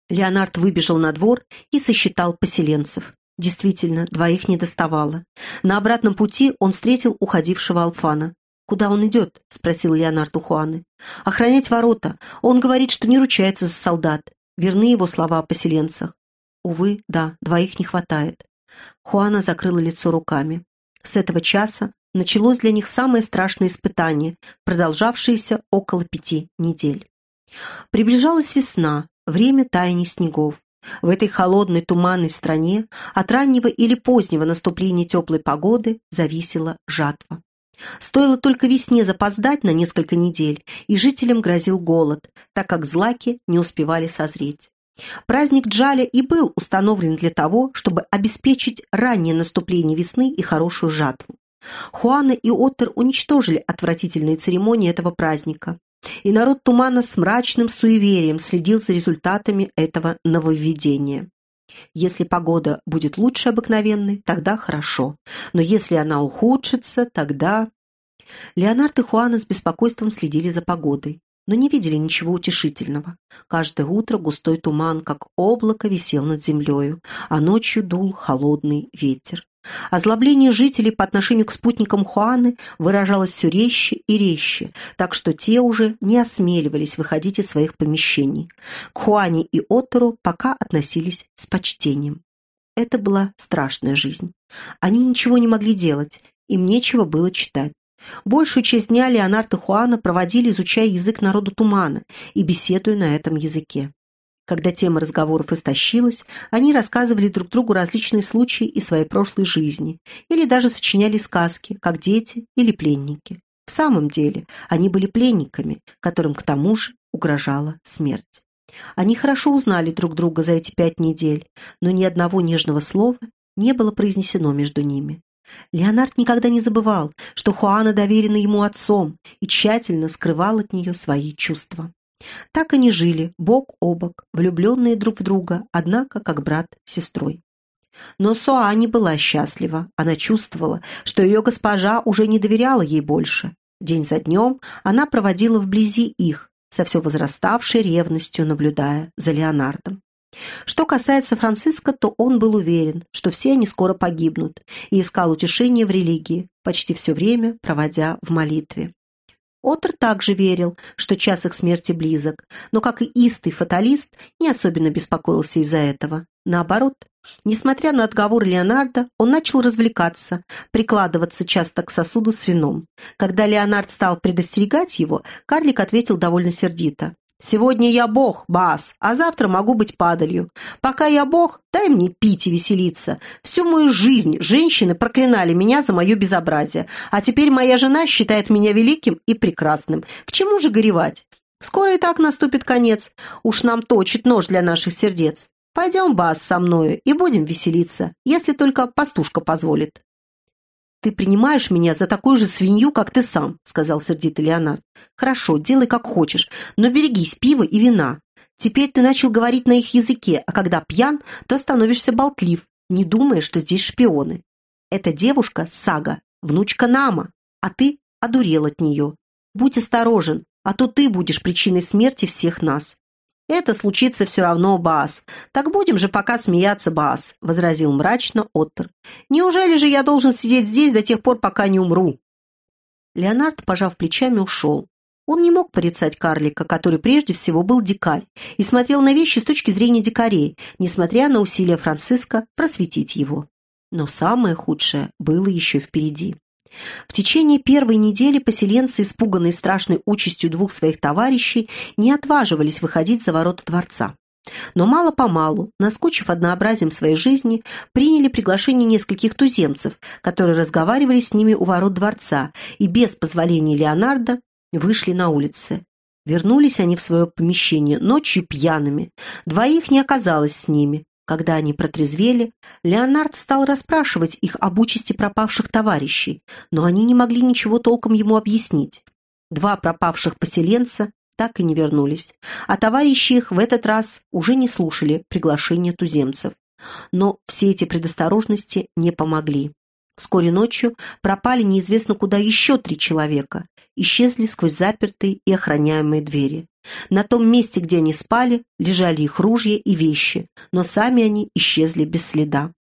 Леонард выбежал на двор и сосчитал поселенцев. Действительно, двоих не доставало. На обратном пути он встретил уходившего Алфана. «Куда он идет?» — спросил Леонард у Хуаны. «Охранять ворота. Он говорит, что не ручается за солдат. Верны его слова о поселенцах». «Увы, да, двоих не хватает». Хуана закрыла лицо руками. С этого часа началось для них самое страшное испытание, продолжавшееся около пяти недель. Приближалась весна, время таяния снегов. В этой холодной туманной стране от раннего или позднего наступления теплой погоды зависела жатва. Стоило только весне запоздать на несколько недель, и жителям грозил голод, так как злаки не успевали созреть. Праздник Джаля и был установлен для того, чтобы обеспечить раннее наступление весны и хорошую жатву. Хуана и Оттер уничтожили отвратительные церемонии этого праздника, и народ Тумана с мрачным суеверием следил за результатами этого нововведения. Если погода будет лучше обыкновенной, тогда хорошо, но если она ухудшится, тогда... Леонард и Хуана с беспокойством следили за погодой, но не видели ничего утешительного. Каждое утро густой туман, как облако, висел над землею, а ночью дул холодный ветер. Озлобление жителей по отношению к спутникам Хуаны выражалось все резче и резче, так что те уже не осмеливались выходить из своих помещений. К Хуане и Оттеру пока относились с почтением. Это была страшная жизнь. Они ничего не могли делать, им нечего было читать. Большую часть дня Леонард и Хуана проводили, изучая язык народа тумана и беседуя на этом языке. Когда тема разговоров истощилась, они рассказывали друг другу различные случаи из своей прошлой жизни или даже сочиняли сказки, как дети или пленники. В самом деле, они были пленниками, которым к тому же угрожала смерть. Они хорошо узнали друг друга за эти пять недель, но ни одного нежного слова не было произнесено между ними. Леонард никогда не забывал, что Хуана доверена ему отцом и тщательно скрывал от нее свои чувства. Так они жили, бок о бок, влюбленные друг в друга, однако как брат с сестрой. Но Соа не была счастлива. Она чувствовала, что ее госпожа уже не доверяла ей больше. День за днем она проводила вблизи их, со все возраставшей ревностью наблюдая за Леонардом. Что касается Франциска, то он был уверен, что все они скоро погибнут, и искал утешение в религии, почти все время проводя в молитве. Отр также верил, что час их смерти близок, но, как и истый фаталист, не особенно беспокоился из-за этого. Наоборот, несмотря на отговор Леонардо, он начал развлекаться, прикладываться часто к сосуду с вином. Когда Леонард стал предостерегать его, карлик ответил довольно сердито. Сегодня я бог, Баас, а завтра могу быть падалью. Пока я бог, дай мне пить и веселиться. Всю мою жизнь женщины проклинали меня за мое безобразие, а теперь моя жена считает меня великим и прекрасным. К чему же горевать? Скоро и так наступит конец. Уж нам точит нож для наших сердец. Пойдем, Баас, со мною и будем веселиться, если только пастушка позволит. «Ты принимаешь меня за такую же свинью, как ты сам», — сказал сердитый Леонард. «Хорошо, делай как хочешь, но берегись пива и вина. Теперь ты начал говорить на их языке, а когда пьян, то становишься болтлив, не думая, что здесь шпионы. Эта девушка — Сага, внучка Нама, а ты одурел от нее. Будь осторожен, а то ты будешь причиной смерти всех нас. «Это случится все равно, Баас. Так будем же пока смеяться, Баас», — возразил мрачно Оттер. «Неужели же я должен сидеть здесь до тех пор, пока не умру?» Леонард, пожав плечами, ушел. Он не мог порицать карлика, который прежде всего был дикарь, и смотрел на вещи с точки зрения дикарей, несмотря на усилия Франциска просветить его. Но самое худшее было еще впереди. В течение первой недели поселенцы, испуганные страшной участью двух своих товарищей, не отваживались выходить за ворота дворца. Но мало-помалу, наскучив однообразием своей жизни, приняли приглашение нескольких туземцев, которые разговаривали с ними у ворот дворца и без позволения Леонардо вышли на улицы. Вернулись они в свое помещение ночью пьяными. Двоих не оказалось с ними, когда они протрезвели, Леонард стал расспрашивать их об участи пропавших товарищей, но они не могли ничего толком ему объяснить. Два пропавших поселенца так и не вернулись, а товарищи их в этот раз уже не слушали приглашения туземцев. Но все эти предосторожности не помогли. Вскоре ночью пропали неизвестно куда еще три человека, исчезли сквозь запертые и охраняемые двери. На том месте, где они спали, лежали их ружья и вещи, но сами они исчезли без следа.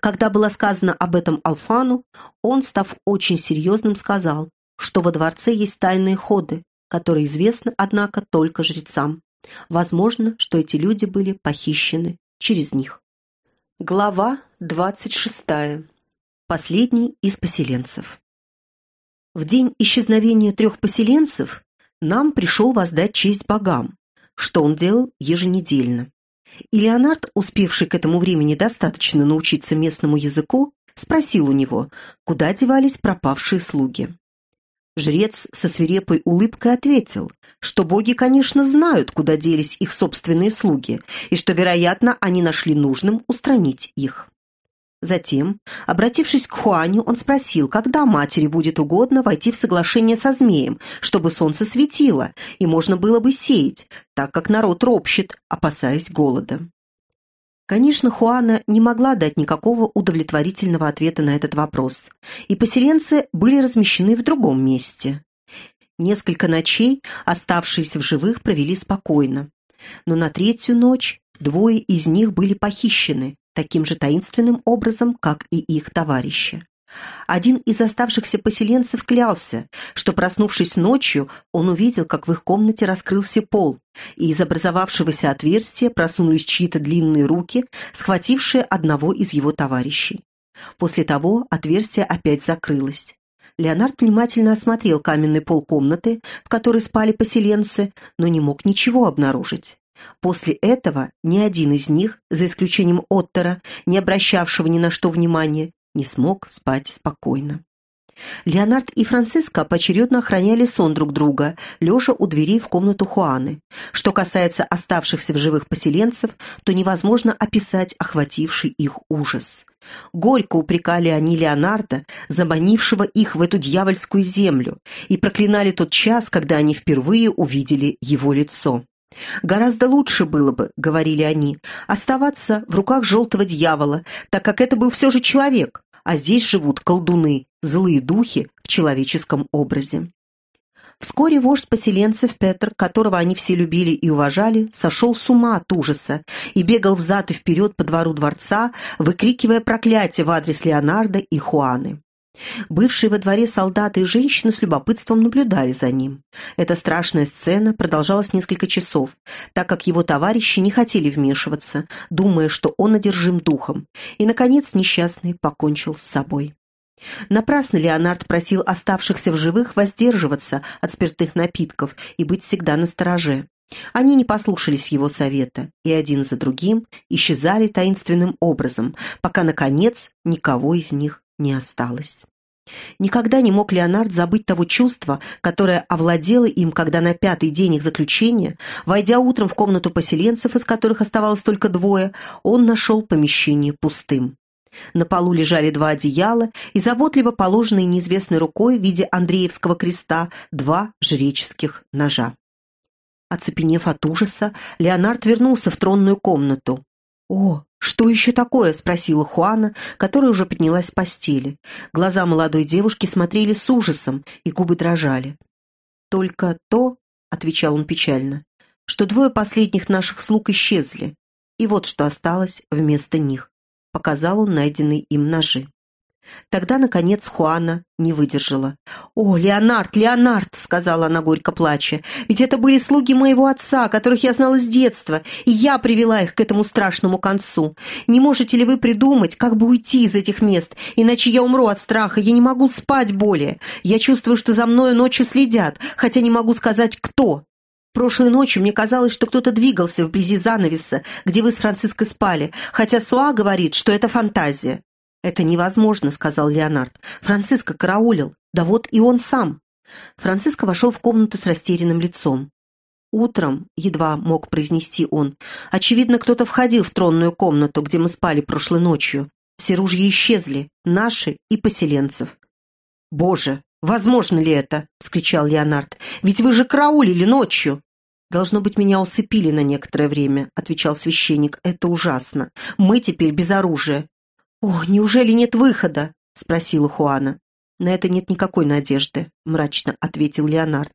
Когда было сказано об этом Алфану, он, став очень серьезным, сказал, что во дворце есть тайные ходы, которые известны, однако, только жрецам. Возможно, что эти люди были похищены через них. Глава двадцать шестая. Последний из поселенцев. В день исчезновения трех поселенцев нам пришел воздать честь богам, что он делал еженедельно. И Леонард, успевший к этому времени достаточно научиться местному языку, спросил у него, куда девались пропавшие слуги. Жрец со свирепой улыбкой ответил, что боги, конечно, знают, куда делись их собственные слуги, и что, вероятно, они нашли нужным устранить их. Затем, обратившись к Хуаню, он спросил, когда матери будет угодно войти в соглашение со змеем, чтобы солнце светило, и можно было бы сеять, так как народ ропщет, опасаясь голода. Конечно, Хуана не могла дать никакого удовлетворительного ответа на этот вопрос, и поселенцы были размещены в другом месте. Несколько ночей оставшиеся в живых провели спокойно, но на третью ночь двое из них были похищены, таким же таинственным образом, как и их товарищи. Один из оставшихся поселенцев клялся, что, проснувшись ночью, он увидел, как в их комнате раскрылся пол, и из образовавшегося отверстия просунулись чьи-то длинные руки, схватившие одного из его товарищей. После того отверстие опять закрылось. Леонард внимательно осмотрел каменный пол комнаты, в которой спали поселенцы, но не мог ничего обнаружить. После этого ни один из них, за исключением Оттера, не обращавшего ни на что внимания, не смог спать спокойно. Леонард и Франциско поочередно охраняли сон друг друга, лежа у дверей в комнату Хуаны. Что касается оставшихся в живых поселенцев, то невозможно описать охвативший их ужас. Горько упрекали они Леонарда, заманившего их в эту дьявольскую землю, и проклинали тот час, когда они впервые увидели его лицо. «Гораздо лучше было бы, — говорили они, — оставаться в руках желтого дьявола, так как это был все же человек, а здесь живут колдуны, злые духи в человеческом образе». Вскоре вождь поселенцев Петр, которого они все любили и уважали, сошел с ума от ужаса и бегал взад и вперед по двору дворца, выкрикивая проклятие в адрес Леонардо и Хуаны. Бывшие во дворе солдаты и женщины с любопытством наблюдали за ним. Эта страшная сцена продолжалась несколько часов, так как его товарищи не хотели вмешиваться, думая, что он одержим духом, и, наконец, несчастный покончил с собой. Напрасно Леонард просил оставшихся в живых воздерживаться от спиртных напитков и быть всегда настороже. Они не послушались его совета, и один за другим исчезали таинственным образом, пока, наконец, никого из них не осталось. Никогда не мог Леонард забыть того чувства, которое овладело им, когда на пятый день их заключения, войдя утром в комнату поселенцев, из которых оставалось только двое, он нашел помещение пустым. На полу лежали два одеяла и заботливо положенные неизвестной рукой в виде Андреевского креста два жреческих ножа. Оцепенев от ужаса, Леонард вернулся в тронную комнату. «О, что еще такое?» — спросила Хуана, которая уже поднялась с постели. Глаза молодой девушки смотрели с ужасом, и губы дрожали. «Только то», — отвечал он печально, — «что двое последних наших слуг исчезли, и вот что осталось вместо них», — показал он найденные им ножи. Тогда, наконец, Хуана не выдержала. «О, Леонард, Леонард!» — сказала она горько плача. «Ведь это были слуги моего отца, которых я знала с детства, и я привела их к этому страшному концу. Не можете ли вы придумать, как бы уйти из этих мест? Иначе я умру от страха, я не могу спать более. Я чувствую, что за мною ночью следят, хотя не могу сказать, кто. Прошлой ночью мне казалось, что кто-то двигался вблизи занавеса, где вы с Франциской спали, хотя Суа говорит, что это фантазия. «Это невозможно», — сказал Леонард. «Франциско караулил. Да вот и он сам». Франциско вошел в комнату с растерянным лицом. «Утром», — едва мог произнести он, — «очевидно, кто-то входил в тронную комнату, где мы спали прошлой ночью. Все ружья исчезли, наши и поселенцев». «Боже, возможно ли это?» — вскричал Леонард. «Ведь вы же караулили ночью!» «Должно быть, меня усыпили на некоторое время», — отвечал священник. «Это ужасно. Мы теперь без оружия. «О, неужели нет выхода?» — спросила Хуана. «На это нет никакой надежды», — мрачно ответил Леонард.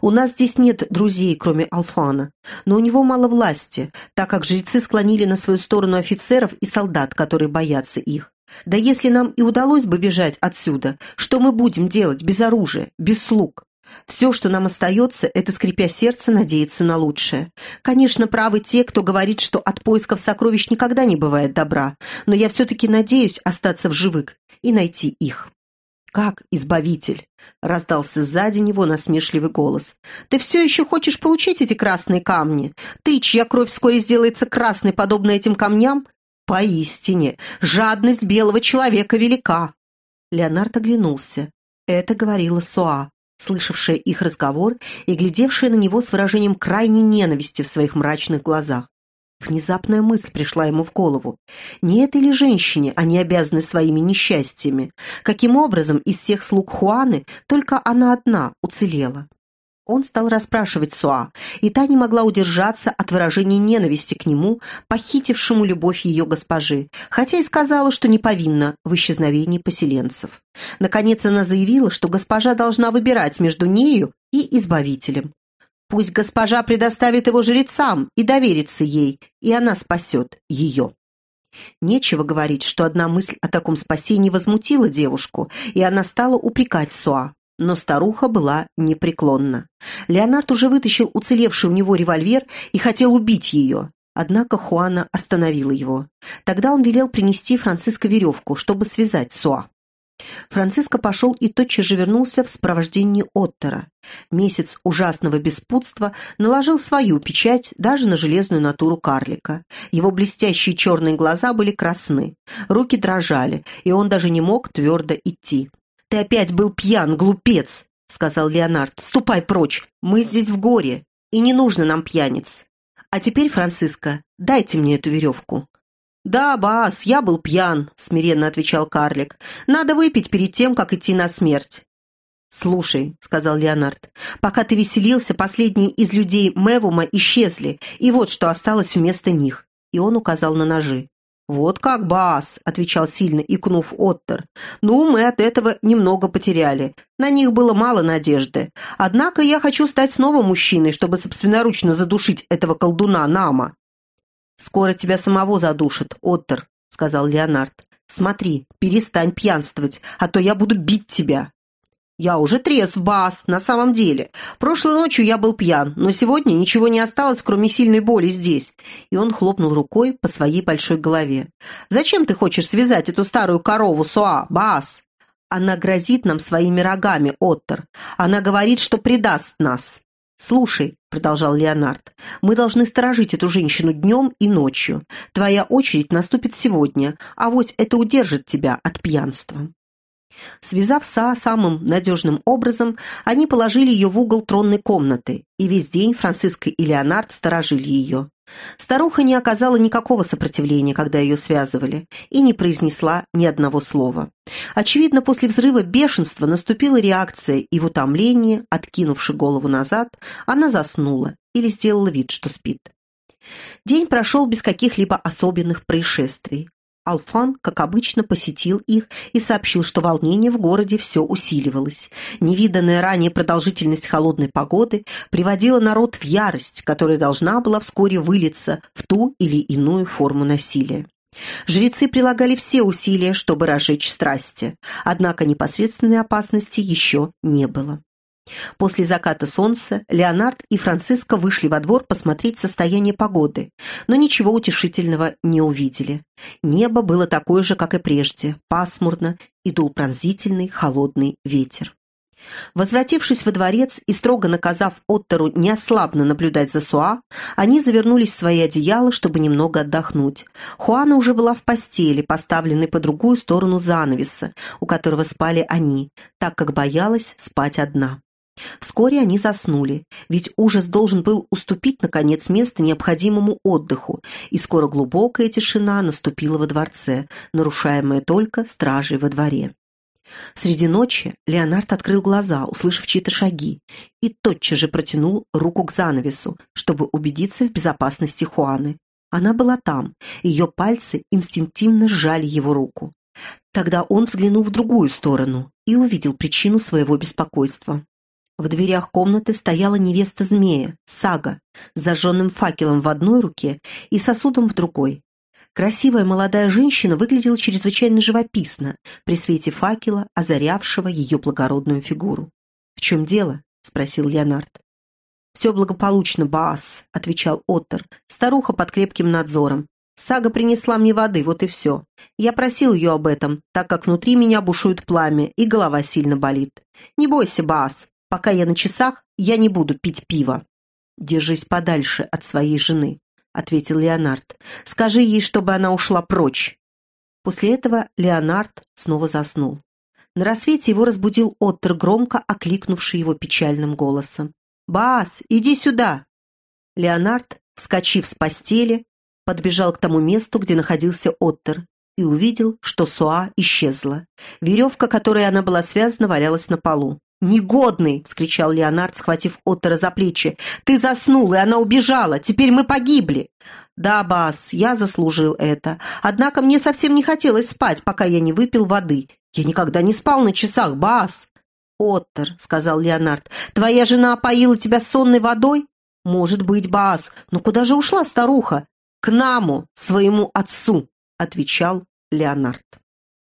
«У нас здесь нет друзей, кроме Алфана, но у него мало власти, так как жрецы склонили на свою сторону офицеров и солдат, которые боятся их. Да если нам и удалось бы бежать отсюда, что мы будем делать без оружия, без слуг? Все, что нам остается, это, скрипя сердце, надеяться на лучшее. Конечно, правы те, кто говорит, что от поисков сокровищ никогда не бывает добра, но я все-таки надеюсь остаться в живых и найти их. «Как, избавитель?» — раздался сзади него насмешливый голос. «Ты все еще хочешь получить эти красные камни? Ты, чья кровь вскоре сделается красной, подобно этим камням? Поистине, жадность белого человека велика!» Леонард оглянулся. Это говорила Суа. Слышавшая их разговор и глядевшая на него с выражением крайней ненависти в своих мрачных глазах. Внезапная мысль пришла ему в голову. Не этой ли женщине они обязаны своими несчастьями? Каким образом из всех слуг Хуаны только она одна уцелела? Он стал расспрашивать Суа, и та не могла удержаться от выражения ненависти к нему, похитившему любовь ее госпожи, хотя и сказала, что не повинна в исчезновении поселенцев. Наконец она заявила, что госпожа должна выбирать между нею и избавителем. Пусть госпожа предоставит его жрецам и доверится ей, и она спасет ее. Нечего говорить, что одна мысль о таком спасении возмутила девушку, и она стала упрекать Суа. Но старуха была непреклонна. Леонард уже вытащил уцелевший у него револьвер и хотел убить ее. Однако Хуана остановила его. Тогда он велел принести Франциско веревку, чтобы связать Суа. Франциско пошел и тотчас же вернулся в сопровождении Оттера. Месяц ужасного беспутства наложил свою печать даже на железную натуру карлика. Его блестящие черные глаза были красны, руки дрожали, и он даже не мог твердо идти. «Ты опять был пьян, глупец!» — сказал Леонард. «Ступай прочь, мы здесь в горе, и не нужно нам пьяниц. А теперь, Франциско, дайте мне эту веревку». «Да, Бас, я был пьян», — смиренно отвечал карлик. «Надо выпить перед тем, как идти на смерть». «Слушай», — сказал Леонард, — «пока ты веселился, последние из людей Мевума исчезли, и вот что осталось вместо них». И он указал на ножи. «Вот как, Бас!» — отвечал сильно, икнув Оттер. «Ну, мы от этого немного потеряли. На них было мало надежды. Однако я хочу стать снова мужчиной, чтобы собственноручно задушить этого колдуна Нама». «Скоро тебя самого задушат, Оттер», — сказал Леонард. «Смотри, перестань пьянствовать, а то я буду бить тебя». «Я уже трезв, Бас, на самом деле. Прошлой ночью я был пьян, но сегодня ничего не осталось, кроме сильной боли здесь». И он хлопнул рукой по своей большой голове. «Зачем ты хочешь связать эту старую корову, Суа, Бас?» «Она грозит нам своими рогами, Оттер. Она говорит, что предаст нас». «Слушай», — продолжал Леонард, — «мы должны сторожить эту женщину днем и ночью. Твоя очередь наступит сегодня, а вось это удержит тебя от пьянства». Связав Са самым надежным образом, они положили ее в угол тронной комнаты, и весь день Франциско и Леонард сторожили ее. Старуха не оказала никакого сопротивления, когда ее связывали, и не произнесла ни одного слова. Очевидно, после взрыва бешенства наступила реакция, и в утомлении, откинувши голову назад, она заснула или сделала вид, что спит. День прошел без каких-либо особенных происшествий. Алфан, как обычно, посетил их и сообщил, что волнение в городе все усиливалось. Невиданная ранее продолжительность холодной погоды приводила народ в ярость, которая должна была вскоре вылиться в ту или иную форму насилия. Жрецы прилагали все усилия, чтобы разжечь страсти, однако непосредственной опасности еще не было. После заката солнца Леонард и Франциско вышли во двор посмотреть состояние погоды, но ничего утешительного не увидели. Небо было такое же, как и прежде, пасмурно, и дул пронзительный холодный ветер. Возвратившись во дворец и строго наказав Оттеру неослабно наблюдать за Суа, они завернулись в свои одеяла, чтобы немного отдохнуть. Хуана уже была в постели, поставленной по другую сторону занавеса, у которого спали они, так как боялась спать одна. Вскоре они заснули, ведь ужас должен был уступить, наконец, место необходимому отдыху, и скоро глубокая тишина наступила во дворце, нарушаемая только стражей во дворе. Среди ночи Леонард открыл глаза, услышав чьи-то шаги, и тотчас же протянул руку к занавесу, чтобы убедиться в безопасности Хуаны. Она была там, ее пальцы инстинктивно сжали его руку. Тогда он взглянул в другую сторону и увидел причину своего беспокойства. В дверях комнаты стояла невеста змея, Сага, с зажженным факелом в одной руке и сосудом в другой. Красивая молодая женщина выглядела чрезвычайно живописно при свете факела, озарявшего ее благородную фигуру. «В чем дело?» — спросил Леонард. «Все благополучно, Баас», — отвечал Оттер, старуха под крепким надзором. «Сага принесла мне воды, вот и все. Я просил ее об этом, так как внутри меня бушует пламя, и голова сильно болит. Не бойся, Баас, Пока я на часах, я не буду пить пиво. Держись подальше от своей жены, ответил Леонард. Скажи ей, чтобы она ушла прочь. После этого Леонард снова заснул. На рассвете его разбудил Оттер, громко окликнувший его печальным голосом. «Бас, иди сюда!» Леонард, вскочив с постели, подбежал к тому месту, где находился Оттер, и увидел, что Суа исчезла. Веревка, которой она была связана, валялась на полу. «Негодный!» — вскричал Леонард, схватив Оттера за плечи. «Ты заснул, и она убежала! Теперь мы погибли!» «Да, Бас, я заслужил это. Однако мне совсем не хотелось спать, пока я не выпил воды. Я никогда не спал на часах, Бас!» «Оттер», — сказал Леонард, — «твоя жена опоила тебя сонной водой?» «Может быть, Бас, но куда же ушла старуха?» «К наму, своему отцу», — отвечал Леонард.